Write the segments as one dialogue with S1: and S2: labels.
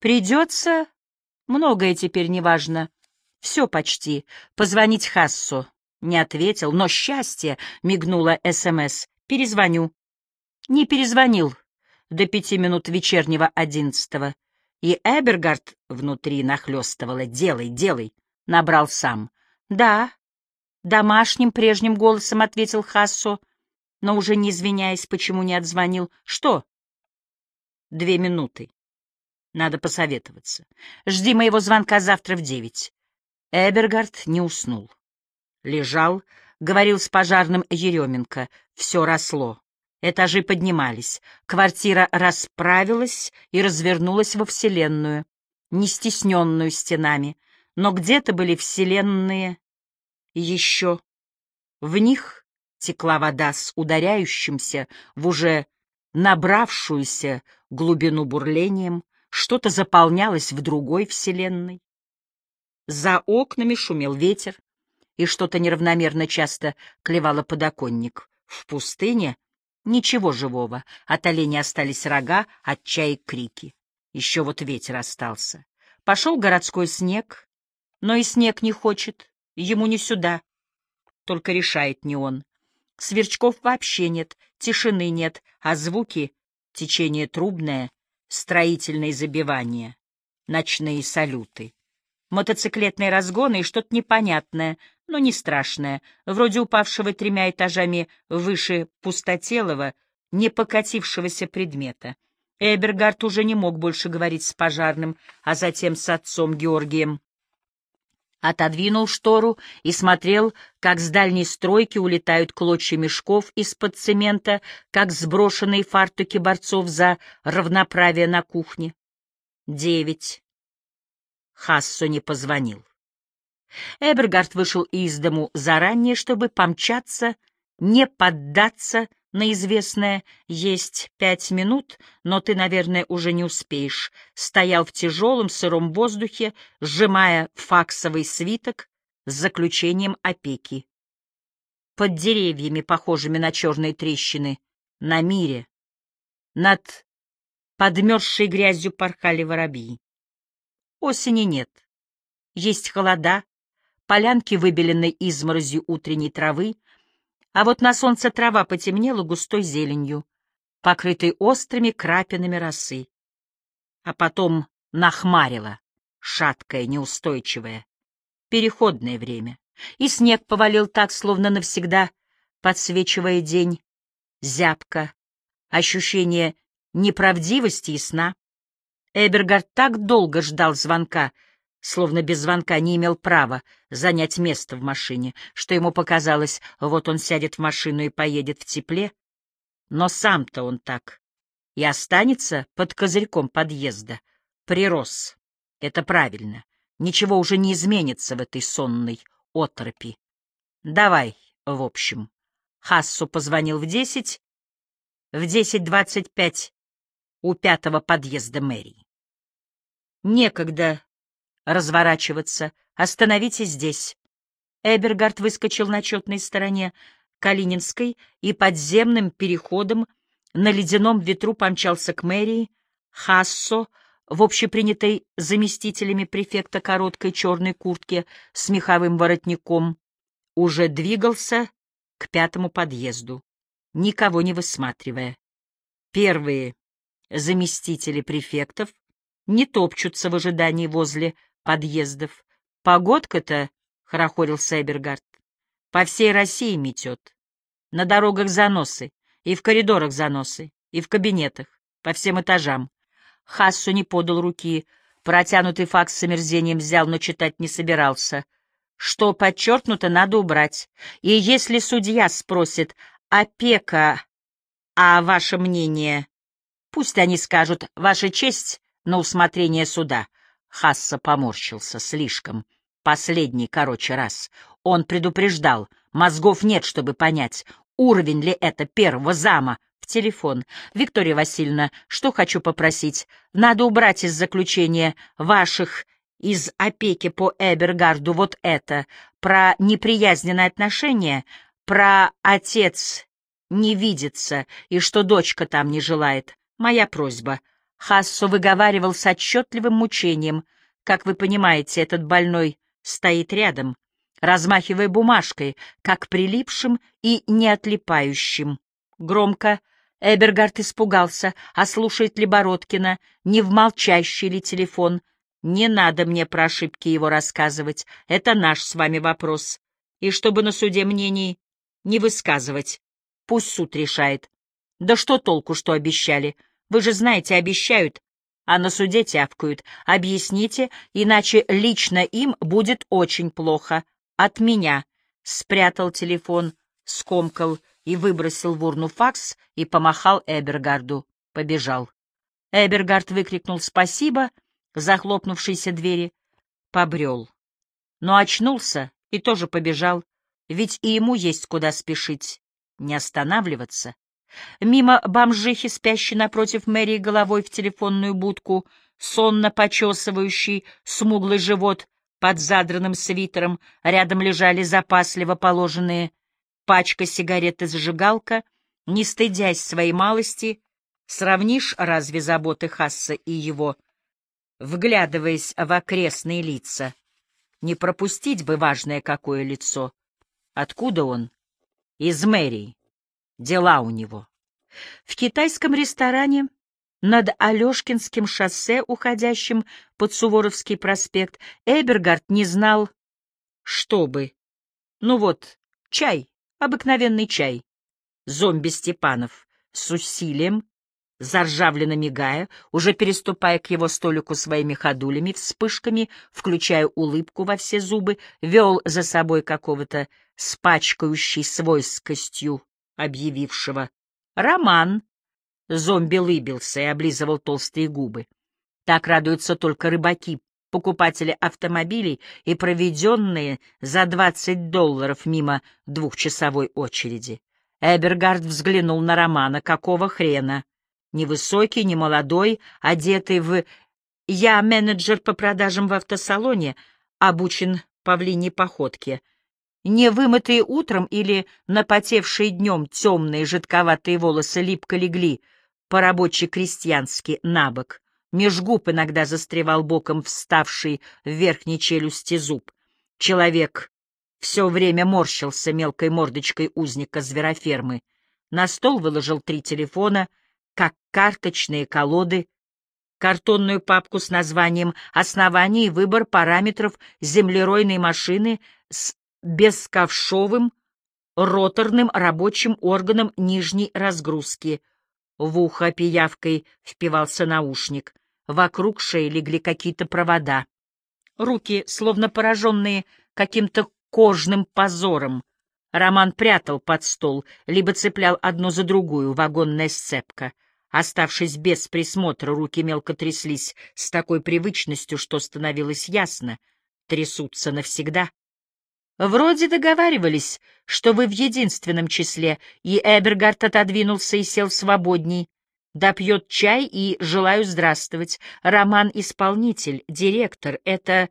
S1: Придется, многое теперь неважно, все почти, позвонить Хассу. Не ответил, но счастье, мигнула СМС. Перезвоню. Не перезвонил до пяти минут вечернего одиннадцатого. И Эбергард внутри нахлестывала. «Делай, делай!» — набрал сам. «Да», — домашним прежним голосом ответил Хассо, но уже не извиняясь, почему не отзвонил. «Что?» «Две минуты. Надо посоветоваться. Жди моего звонка завтра в девять». Эбергард не уснул. Лежал, говорил с пожарным Еременко. Все росло. Этажи поднимались. Квартира расправилась и развернулась во Вселенную, не стесненную стенами. Но где-то были Вселенные еще. В них текла вода с ударяющимся в уже набравшуюся глубину бурлением, что-то заполнялось в другой Вселенной. За окнами шумел ветер, и что-то неравномерно часто клевало подоконник. В пустыне ничего живого, от оленя остались рога, от чаек крики. Еще вот ветер остался. Пошел городской снег, но и снег не хочет, ему не сюда. Только решает не он. Сверчков вообще нет, тишины нет, а звуки — течение трубное, строительные забивания, ночные салюты. Мотоциклетные разгоны и что-то непонятное, но не страшное, вроде упавшего тремя этажами выше пустотелого, не покатившегося предмета. Эбергард уже не мог больше говорить с пожарным, а затем с отцом Георгием. Отодвинул штору и смотрел, как с дальней стройки улетают клочья мешков из-под цемента, как сброшенные фартуки борцов за равноправие на кухне. Девять. Хассо не позвонил. Эбергард вышел из дому заранее, чтобы помчаться, не поддаться на известное «есть пять минут, но ты, наверное, уже не успеешь», стоял в тяжелом сыром воздухе, сжимая факсовый свиток с заключением опеки. Под деревьями, похожими на черные трещины, на мире, над подмерзшей грязью порхали воробьи. Осени нет. Есть холода, полянки выбелены изморозью утренней травы, а вот на солнце трава потемнела густой зеленью, покрытой острыми крапинами росы. А потом нахмарило, шаткое, неустойчивое, переходное время, и снег повалил так, словно навсегда, подсвечивая день, зябко, ощущение неправдивости и сна. Эбергард так долго ждал звонка — словно без звонка не имел права занять место в машине, что ему показалось, вот он сядет в машину и поедет в тепле. Но сам-то он так и останется под козырьком подъезда. Прирос. Это правильно. Ничего уже не изменится в этой сонной отропи. Давай, в общем. Хассу позвонил в десять, в десять двадцать пять у пятого подъезда мэрии. Некогда разворачиваться. Остановитесь здесь. Эбергард выскочил на четной стороне Калининской и подземным переходом на ледяном ветру помчался к мэрии. Хассо в общепринятой заместителями префекта короткой черной куртке с меховым воротником уже двигался к пятому подъезду, никого не высматривая. Первые заместители префектов не топчутся в ожидании возле подъездов. Погодка-то, — хорохорился Эбергард, — по всей России метет. На дорогах заносы, и в коридорах заносы, и в кабинетах, по всем этажам. Хассу не подал руки, протянутый факс с омерзением взял, но читать не собирался. Что подчеркнуто, надо убрать. И если судья спросит, опека, а ваше мнение, пусть они скажут, ваша честь на усмотрение суда. Хасса поморщился слишком. Последний, короче, раз. Он предупреждал. Мозгов нет, чтобы понять, уровень ли это первого зама. В телефон. Виктория Васильевна, что хочу попросить? Надо убрать из заключения ваших из опеки по Эбергарду вот это, про неприязненное отношение, про отец не видится и что дочка там не желает. Моя просьба. Хассо выговаривал с отчетливым мучением. Как вы понимаете, этот больной стоит рядом, размахивая бумажкой, как прилипшим и не отлипающим. Громко Эбергард испугался, а слушает ли Бородкина, не в молчащий ли телефон. Не надо мне про ошибки его рассказывать, это наш с вами вопрос. И чтобы на суде мнений не высказывать, пусть суд решает. Да что толку, что обещали? Вы же знаете, обещают, а на суде тявкают. Объясните, иначе лично им будет очень плохо. От меня. Спрятал телефон, скомкал и выбросил в урну факс и помахал Эбергарду. Побежал. Эбергард выкрикнул «Спасибо!» захлопнувшейся двери, побрел. Но очнулся и тоже побежал, ведь и ему есть куда спешить, не останавливаться. Мимо бомжихи, спящей напротив мэрии головой в телефонную будку, сонно почесывающий смуглый живот под задранным свитером, рядом лежали запасливо положенные пачка сигарет и зажигалка, не стыдясь своей малости, сравнишь разве заботы Хасса и его, вглядываясь в окрестные лица. Не пропустить бы важное какое лицо. Откуда он? Из мэрии. Дела у него. В китайском ресторане над Алешкинским шоссе, уходящим под Суворовский проспект, Эбергард не знал, что бы. Ну вот, чай, Обыкновенный чай. Зомби Степанов с усилием, заржавленно мигая, уже переступая к его столику своими ходулями, вспышками, включая улыбку во все зубы, вел за собой какого-то спачкающей свойскостью объявившего. «Роман!» Зомби лыбился и облизывал толстые губы. Так радуются только рыбаки, покупатели автомобилей и проведенные за 20 долларов мимо двухчасовой очереди. Эбергард взглянул на Романа. Какого хрена? Невысокий, не молодой, одетый в... Я менеджер по продажам в автосалоне, обучен павлиньей походке. Не вымытые утром или напотевшие днем темные жидковатые волосы липко легли по-рабоче-крестьянски на бок. Меж губ иногда застревал боком вставший в верхней челюсти зуб. Человек все время морщился мелкой мордочкой узника зверофермы. На стол выложил три телефона, как карточные колоды, картонную папку с названием «Основание и выбор параметров землеройной машины» с бесковшовым роторным рабочим органом нижней разгрузки. В ухо пиявкой впивался наушник. Вокруг шеи легли какие-то провода. Руки, словно пораженные каким-то кожным позором. Роман прятал под стол, либо цеплял одну за другую вагонная сцепка. Оставшись без присмотра, руки мелко тряслись с такой привычностью, что становилось ясно — трясутся навсегда. Вроде договаривались, что вы в единственном числе, и Эбергард отодвинулся и сел свободней допьет чай и желаю здравствовать. Роман-исполнитель, директор, это...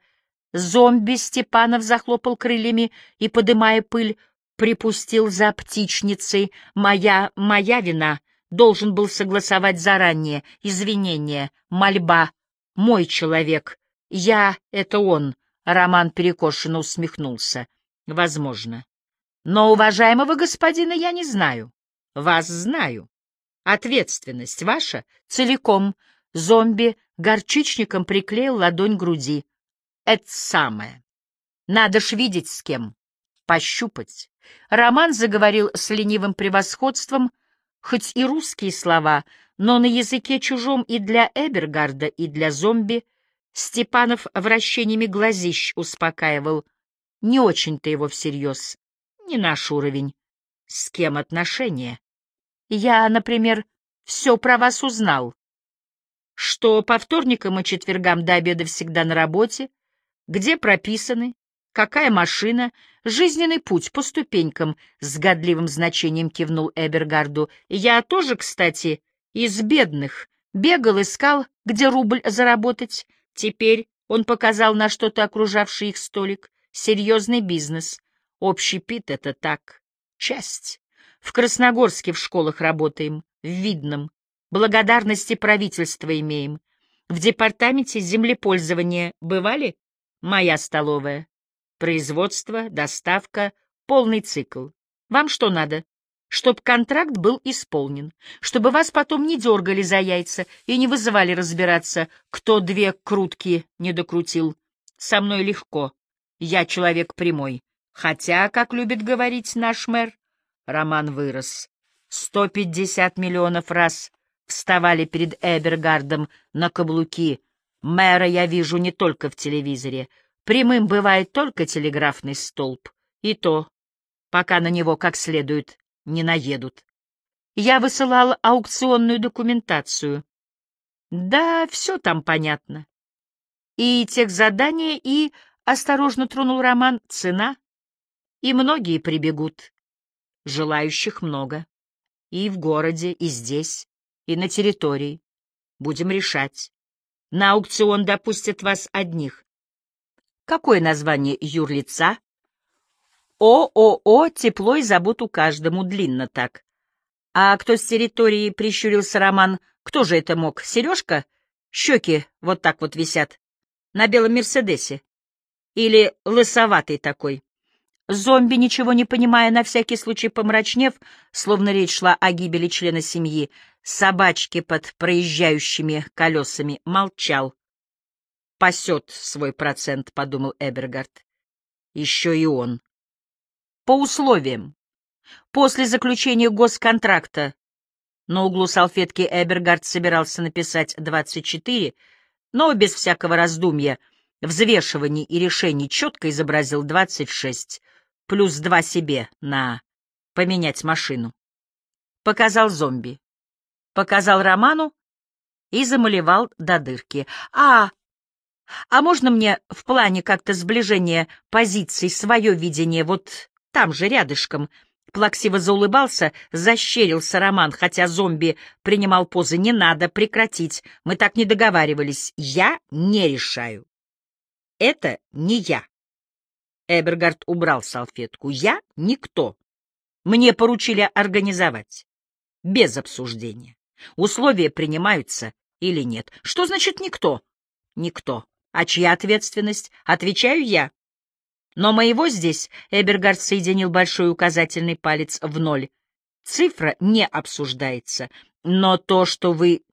S1: Зомби Степанов захлопал крыльями и, подымая пыль, припустил за птичницей. Моя, моя вина. Должен был согласовать заранее. Извинения, мольба. Мой человек. Я — это он. Роман перекошенно усмехнулся. Возможно. Но уважаемого господина я не знаю. Вас знаю. Ответственность ваша целиком. Зомби горчичником приклеил ладонь к груди. Это самое. Надо ж видеть с кем. Пощупать. Роман заговорил с ленивым превосходством, хоть и русские слова, но на языке чужом и для Эбергарда, и для зомби. Степанов вращениями глазищ успокаивал. Не очень-то его всерьез. Не наш уровень. С кем отношения? Я, например, все про вас узнал. Что по вторникам и четвергам до обеда всегда на работе, где прописаны, какая машина, жизненный путь по ступенькам, с годливым значением кивнул Эбергарду. Я тоже, кстати, из бедных, бегал, искал, где рубль заработать. Теперь он показал на что-то окружавший их столик. Серьезный бизнес. Общий пит — это так, часть. В Красногорске в школах работаем, в Видном. Благодарности правительства имеем. В департаменте землепользования бывали? Моя столовая. Производство, доставка, полный цикл. Вам что надо? Чтоб контракт был исполнен, чтобы вас потом не дергали за яйца и не вызывали разбираться, кто две крутки не докрутил. Со мной легко. Я человек прямой. Хотя, как любит говорить наш мэр, Роман вырос. Сто пятьдесят миллионов раз вставали перед Эбергардом на каблуки. Мэра я вижу не только в телевизоре. Прямым бывает только телеграфный столб. И то, пока на него как следует не наедут. Я высылал аукционную документацию. Да, все там понятно. И тех задания, и, осторожно тронул Роман, цена. И многие прибегут. Желающих много. И в городе, и здесь, и на территории. Будем решать. На аукцион допустят вас одних. Какое название юрлица? ООО «Тепло и заботу каждому» длинно так. А кто с территории прищурился Роман, кто же это мог? Сережка? Щеки вот так вот висят. На белом Мерседесе. Или лысоватый такой. Зомби, ничего не понимая, на всякий случай помрачнев, словно речь шла о гибели члена семьи, собачки под проезжающими колесами, молчал. «Пасет свой процент», — подумал Эбергард. «Еще и он». По условиям. После заключения госконтракта на углу салфетки Эбергард собирался написать 24, но без всякого раздумья, взвешиваний и решений четко изобразил 26, плюс два себе на поменять машину. Показал зомби. Показал Роману и замалевал до дырки. А, а можно мне в плане как-то сближения позиций свое видение вот там же, рядышком. Плаксиво заулыбался, защерился Роман, хотя зомби принимал позы. «Не надо, прекратить. Мы так не договаривались. Я не решаю. Это не я». Эбергард убрал салфетку. «Я никто. Мне поручили организовать. Без обсуждения. Условия принимаются или нет. Что значит никто? Никто. А чья ответственность? Отвечаю я. Но моего здесь Эбергард соединил большой указательный палец в ноль. Цифра не обсуждается, но то, что вы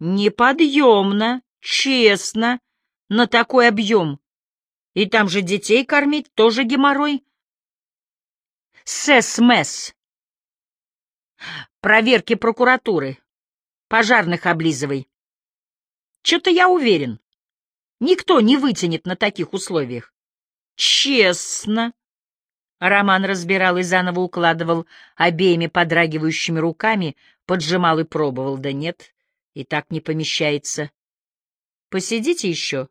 S1: неподъемно, честно, на такой объем. И там же детей кормить тоже геморрой. СЭС-МЭС. Проверки прокуратуры. Пожарных облизывай. Что-то я уверен. Никто не вытянет на таких условиях. Честно. Роман разбирал и заново укладывал обеими подрагивающими руками, поджимал и пробовал. Да нет, и так не помещается. Посидите еще.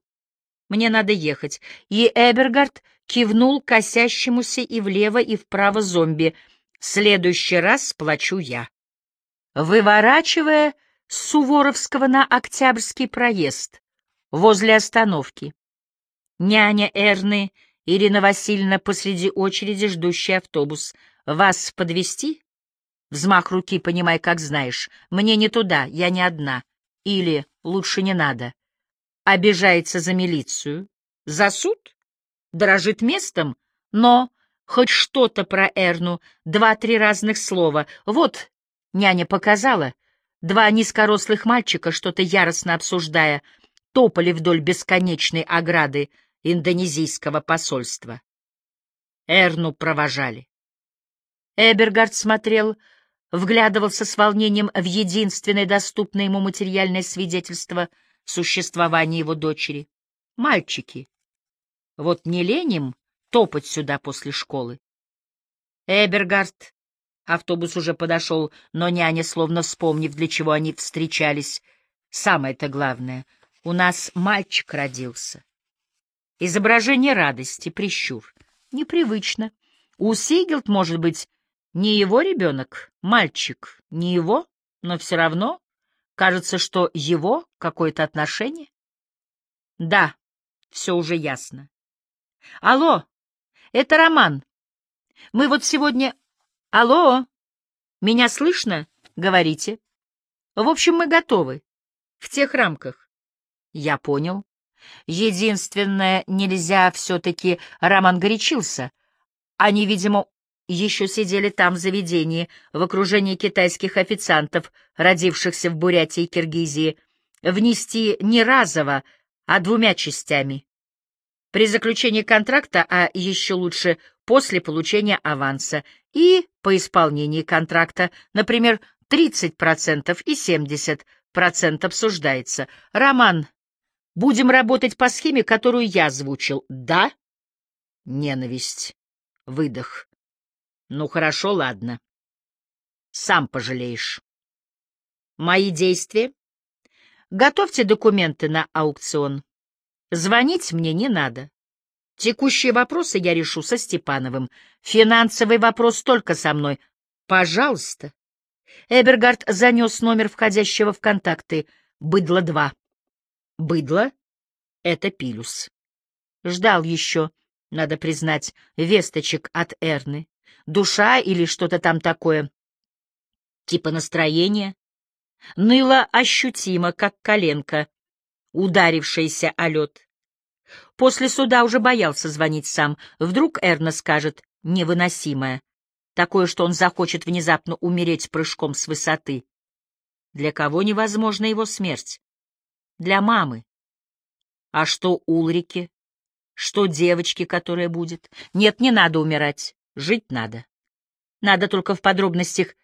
S1: Мне надо ехать. И Эбергард кивнул косящемуся и влево, и вправо зомби. Следующий раз сплачу я. Выворачивая с Суворовского на Октябрьский проезд, возле остановки. Няня Эрны Ирина Васильевна посреди очереди, ждущий автобус. Вас подвести? Взмах руки, понимай, как знаешь. Мне не туда, я не одна. Или лучше не надо. Обижается за милицию. За суд? Дорожит местом? Но хоть что-то про Эрну, два-три разных слова. Вот, няня показала. Два низкорослых мальчика, что-то яростно обсуждая, топали вдоль бесконечной ограды, индонезийского посольства. Эрну провожали. Эбергард смотрел, вглядывался с волнением в единственное доступное ему материальное свидетельство существования его дочери. Мальчики. Вот не леним топать сюда после школы. Эбергард. Автобус уже подошел, но няня, словно вспомнив, для чего они встречались. Самое-то главное, у нас мальчик родился. Изображение радости, прищур. Непривычно. У Сигелд, может быть, не его ребенок, мальчик, не его, но все равно кажется, что его какое-то отношение. Да, все уже ясно. Алло, это Роман. Мы вот сегодня... Алло, меня слышно? Говорите. В общем, мы готовы. В тех рамках. Я понял. Единственное, нельзя все-таки... Роман горячился. Они, видимо, еще сидели там в заведении, в окружении китайских официантов, родившихся в Бурятии и Киргизии, внести не разово, а двумя частями. При заключении контракта, а еще лучше после получения аванса, и по исполнении контракта, например, 30% и 70% обсуждается. Роман, будем работать по схеме, которую я озвучил. Да? Ненависть. Выдох. Ну хорошо, ладно. Сам пожалеешь. Мои действия? Готовьте документы на аукцион. Звонить мне не надо. Текущие вопросы я решу со Степановым. Финансовый вопрос только со мной. Пожалуйста. Эбергард занес номер входящего в контакты. Быдло-2. Быдло — это Пилюс. Ждал еще, надо признать, весточек от Эрны душа или что-то там такое. Типа настроение. Ныло ощутимо, как коленка, ударившаяся о лед. После суда уже боялся звонить сам. Вдруг Эрна скажет «невыносимое», такое, что он захочет внезапно умереть прыжком с высоты. Для кого невозможна его смерть? Для мамы. А что Улрике? Что девочке, которая будет? Нет, не надо умирать. Жить надо. Надо только в подробностях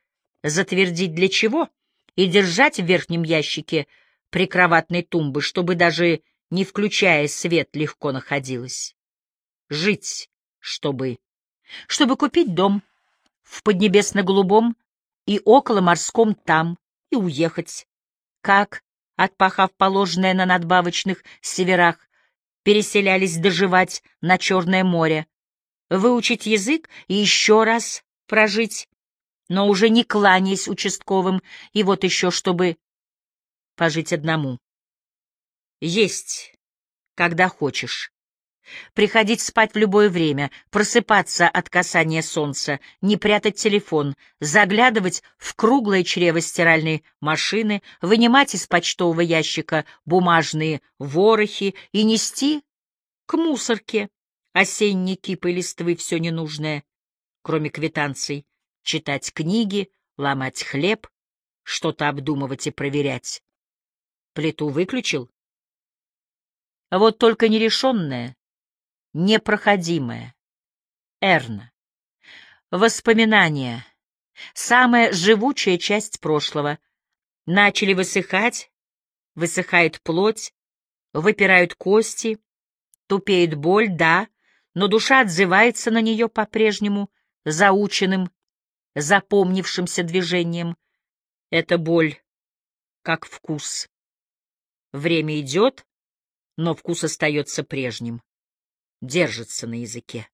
S1: затвердить для чего и держать в верхнем ящике прикроватной тумбы, чтобы даже не включая свет легко находилась. Жить, чтобы... Чтобы купить дом в Поднебесно-Голубом и около морском там, и уехать. Как, отпахав положенное на надбавочных северах, переселялись доживать на Черное море, выучить язык и еще раз прожить, но уже не кланяясь участковым, и вот еще чтобы пожить одному. Есть, когда хочешь. Приходить спать в любое время, просыпаться от касания солнца, не прятать телефон, заглядывать в круглое чрево стиральной машины, вынимать из почтового ящика бумажные ворохи и нести к мусорке осенней кипой листвы все ненужное, кроме квитанций, читать книги, ломать хлеб, что-то обдумывать и проверять. Плиту выключил? Вот только нерешенное, непроходимое. Эрна. Воспоминания. Самая живучая часть прошлого. Начали высыхать, высыхает плоть, выпирают кости, тупеет боль, да, но душа отзывается на нее по-прежнему заученным, запомнившимся движением. Это боль, как вкус. Время идет, но вкус остается прежним, держится на языке.